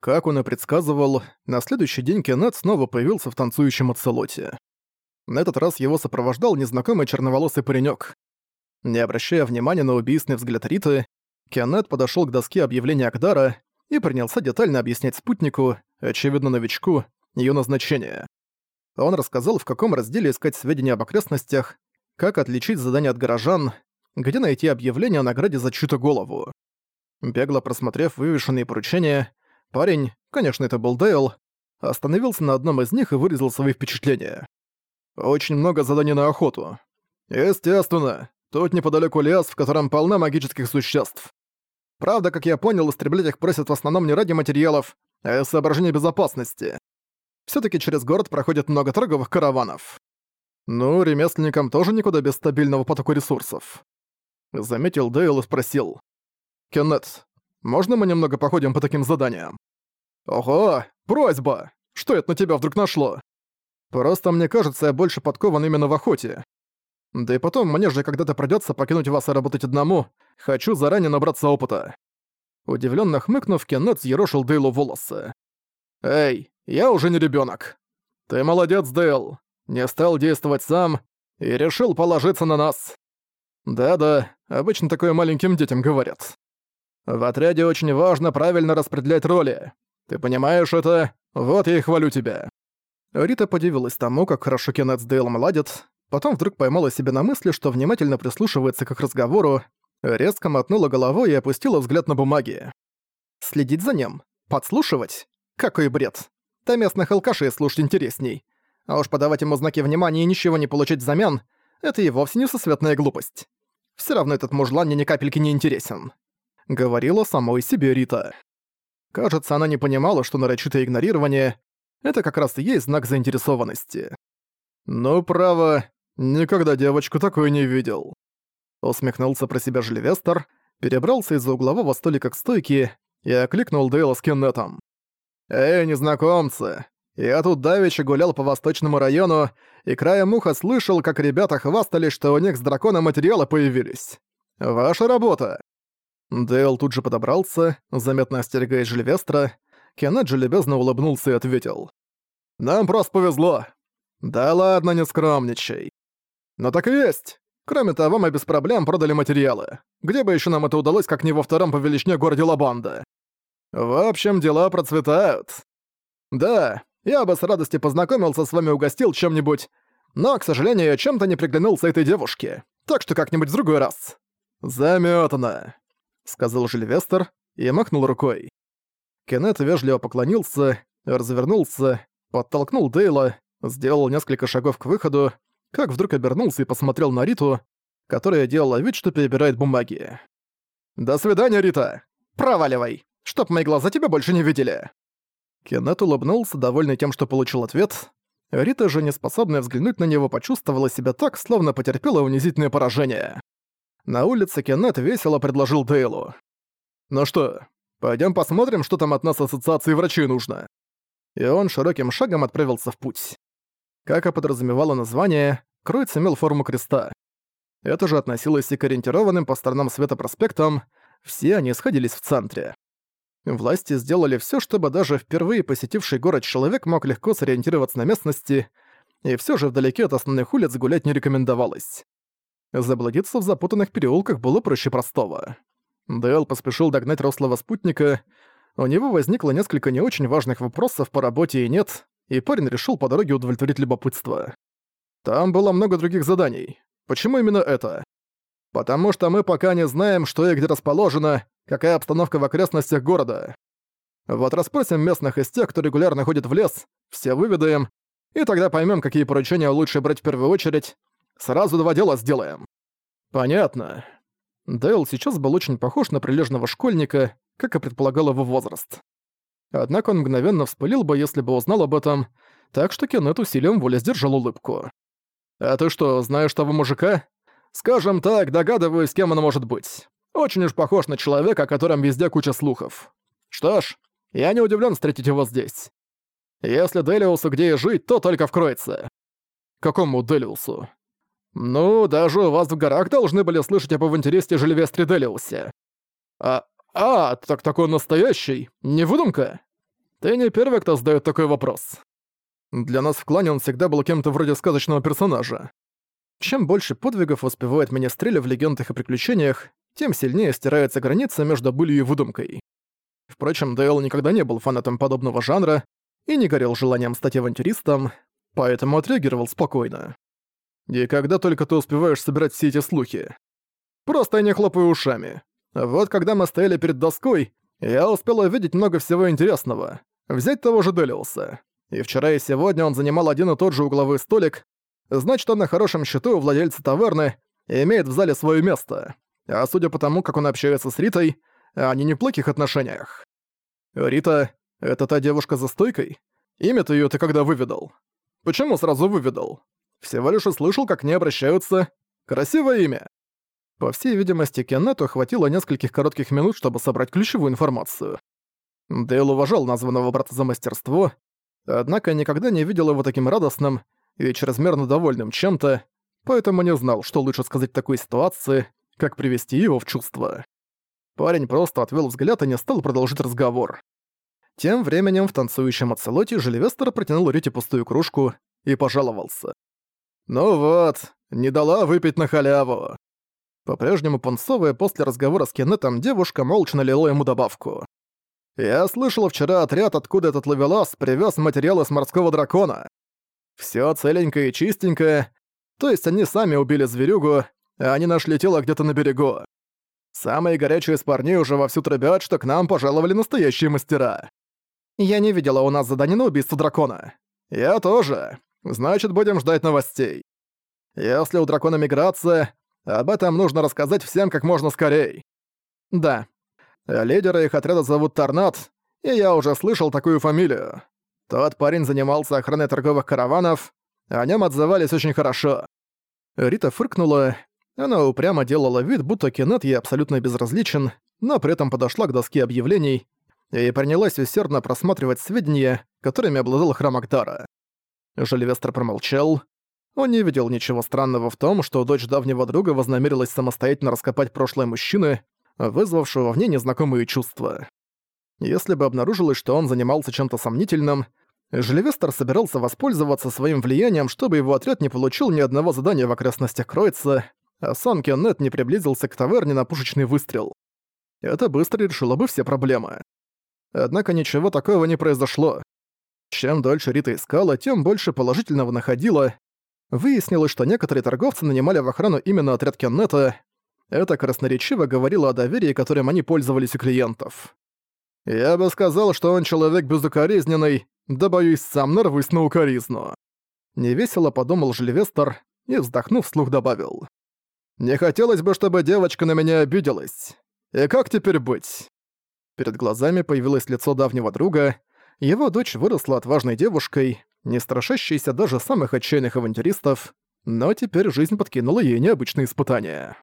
Как он и предсказывал, на следующий день Кеннет снова появился в танцующем оцелоте. На этот раз его сопровождал незнакомый черноволосый паренек. Не обращая внимания на убийственный взгляд Риты, Кеннет подошел к доске объявления Акдара и принялся детально объяснять спутнику, очевидно новичку, ее назначение. Он рассказал, в каком разделе искать сведения об окрестностях, как отличить задание от горожан, где найти объявление о награде за чью-то голову. Бегло просмотрев вывешенные поручения, парень, конечно, это был Дейл, остановился на одном из них и выразил свои впечатления. «Очень много заданий на охоту. Естественно, тут неподалеку лес, в котором полно магических существ. Правда, как я понял, истреблять их просят в основном не ради материалов, а из соображения безопасности. все таки через город проходит много торговых караванов. Ну, ремесленникам тоже никуда без стабильного потока ресурсов. Заметил Дейл и спросил. «Кеннет, можно мы немного походим по таким заданиям?» «Ого, просьба! Что это на тебя вдруг нашло?» «Просто мне кажется, я больше подкован именно в охоте. Да и потом, мне же когда-то придётся покинуть вас и работать одному. Хочу заранее набраться опыта». Удивлённо хмыкнув, Кеннет взъерошил Дейлу волосы. «Эй, я уже не ребёнок. Ты молодец, Дейл. Не стал действовать сам и решил положиться на нас. Да-да, обычно такое маленьким детям говорят. В отряде очень важно правильно распределять роли. Ты понимаешь это? Вот я и хвалю тебя». Рита подивилась тому, как хорошо Кеннет с Дейлом ладят, потом вдруг поймала себя на мысли, что внимательно прислушивается к их разговору, резко мотнула головой и опустила взгляд на бумаги. Следить за ним? Подслушивать? Какой бред. До местных алкашей слушать интересней. А уж подавать ему знаки внимания и ничего не получить взамен — это и вовсе не сосветная глупость. Все равно этот мужлан мне ни капельки не интересен. Говорила самой себе Рита. Кажется, она не понимала, что нарочитое игнорирование — это как раз и есть знак заинтересованности. «Ну, право, никогда девочку такой не видел». Усмехнулся про себя Жильвестер, перебрался из-за углового столика к стойке и окликнул Дейла с Кеннетом. «Эй, незнакомцы! Я тут давеча гулял по восточному району, и краем уха слышал, как ребята хвастались, что у них с дракона материалы появились. Ваша работа!» Дейл тут же подобрался, заметно остерегаясь Жильвестра. Кеннет же любезно улыбнулся и ответил. «Нам просто повезло. Да ладно, не скромничай. Но так и есть. Кроме того, мы без проблем продали материалы. Где бы еще нам это удалось, как не во втором по величине городе Лабанда? В общем, дела процветают. Да, я бы с радостью познакомился с вами угостил чем-нибудь, но, к сожалению, я чем-то не приглянулся этой девушке, так что как-нибудь в другой раз. Замётано, сказал Жильвестер и махнул рукой. Кеннет вежливо поклонился, развернулся, подтолкнул Дейла, сделал несколько шагов к выходу, как вдруг обернулся и посмотрел на Риту, которая делала вид, что перебирает бумаги. «До свидания, Рита! Проваливай! Чтоб мои глаза тебя больше не видели!» Кеннет улыбнулся, довольный тем, что получил ответ. Рита же, не способная взглянуть на него, почувствовала себя так, словно потерпела унизительное поражение. На улице Кеннет весело предложил Дейлу. «Ну что, пойдем посмотрим, что там от нас ассоциации врачей нужно?» И он широким шагом отправился в путь. Как и подразумевало название, Кроиц имел форму креста. Это же относилось и к ориентированным по сторонам света проспектам, все они сходились в центре. Власти сделали все, чтобы даже впервые посетивший город человек мог легко сориентироваться на местности, и все же вдалеке от основных улиц гулять не рекомендовалось. Заблудиться в запутанных переулках было проще простого. Дэл поспешил догнать рослого спутника, у него возникло несколько не очень важных вопросов по работе и нет, и парень решил по дороге удовлетворить любопытство. Там было много других заданий. Почему именно это? Потому что мы пока не знаем, что и где расположено, какая обстановка в окрестностях города. Вот расспросим местных из тех, кто регулярно ходит в лес, все выведаем, и тогда поймем, какие поручения лучше брать в первую очередь. Сразу два дела сделаем. Понятно. Дейл сейчас был очень похож на прилежного школьника, как и предполагал его возраст. Однако он мгновенно вспылил бы, если бы узнал об этом, так что Кеннет усилием воли сдержал улыбку. «А ты что, знаешь того мужика?» «Скажем так, догадываюсь, кем он может быть. Очень уж похож на человека, о котором везде куча слухов. Что ж, я не удивлен встретить его здесь. Если Делиусу где и жить, то только в Кройце». «Какому Делиусу?» «Ну, даже у вас в горах должны были слышать об авантюристе Жильвестре Делиусе». «А, а, так такой настоящий, не выдумка?» Ты не первый, кто задает такой вопрос. Для нас в клане он всегда был кем-то вроде сказочного персонажа. Чем больше подвигов успевает Министреля в легендах и приключениях, тем сильнее стирается граница между былью и выдумкой. Впрочем, Дейл никогда не был фанатом подобного жанра и не горел желанием стать авантюристом, поэтому отреагировал спокойно. И когда только ты успеваешь собирать все эти слухи? Просто не хлопаю ушами. Вот когда мы стояли перед доской, я успел увидеть много всего интересного. Взять того же Делиуса. И вчера и сегодня он занимал один и тот же угловой столик, значит, он на хорошем счету у владельца таверны и имеет в зале свое место. А судя по тому, как он общается с Ритой, они не в плохих отношениях. Рита — это та девушка за стойкой? Имя-то её ты когда выведал? Почему сразу выведал? Всего лишь услышал, как не обращаются. Красивое имя. По всей видимости, Кеннету хватило нескольких коротких минут, чтобы собрать ключевую информацию. Дейл уважал названного брата за мастерство, однако никогда не видел его таким радостным и чрезмерно довольным чем-то, поэтому не знал, что лучше сказать в такой ситуации, как привести его в чувство. Парень просто отвел взгляд и не стал продолжить разговор. Тем временем в танцующем оцелоте Жильвестер протянул Рите пустую кружку и пожаловался. «Ну вот, не дала выпить на халяву». По-прежнему пунцовая после разговора с Кеннетом девушка молча налила ему добавку. «Я слышал вчера отряд, откуда этот ловелас привез материалы с морского дракона. Все целенькое и чистенькое, то есть они сами убили зверюгу, а они нашли тело где-то на берегу. Самые горячие из парней уже вовсю трубят, что к нам пожаловали настоящие мастера. Я не видела у нас задания на убийство дракона. Я тоже. Значит, будем ждать новостей. Если у дракона миграция, об этом нужно рассказать всем как можно скорей. Да. Лидера их отряда зовут Торнат, и я уже слышал такую фамилию. Тот парень занимался охраной торговых караванов, о нем отзывались очень хорошо. Рита фыркнула она упрямо делала вид, будто Кеннет ей абсолютно безразличен, но при этом подошла к доске объявлений и принялась усердно просматривать сведения, которыми обладал храм Агдара. Жильвестр промолчал. Он не видел ничего странного в том, что дочь давнего друга вознамерилась самостоятельно раскопать прошлое мужчины, вызвавшего в ней незнакомые чувства. Если бы обнаружилось, что он занимался чем-то сомнительным, Жильвестр собирался воспользоваться своим влиянием, чтобы его отряд не получил ни одного задания в окрестностях Кройца, а сам Кеннет не приблизился к таверне на пушечный выстрел. Это быстро решило бы все проблемы. Однако ничего такого не произошло. Чем дольше Рита искала, тем больше положительного находила. Выяснилось, что некоторые торговцы нанимали в охрану именно отряд Кеннета. Это красноречиво говорило о доверии, которым они пользовались у клиентов. «Я бы сказал, что он человек безукоризненный, да боюсь, сам нарвусь на укоризну». Невесело подумал Жильвестер и, вздохнув, вслух добавил. Не хотелось бы, чтобы девочка на меня обиделась. И как теперь быть? Перед глазами появилось лицо давнего друга. Его дочь выросла отважной девушкой, не страшащейся даже самых отчаянных авантюристов, но теперь жизнь подкинула ей необычные испытания.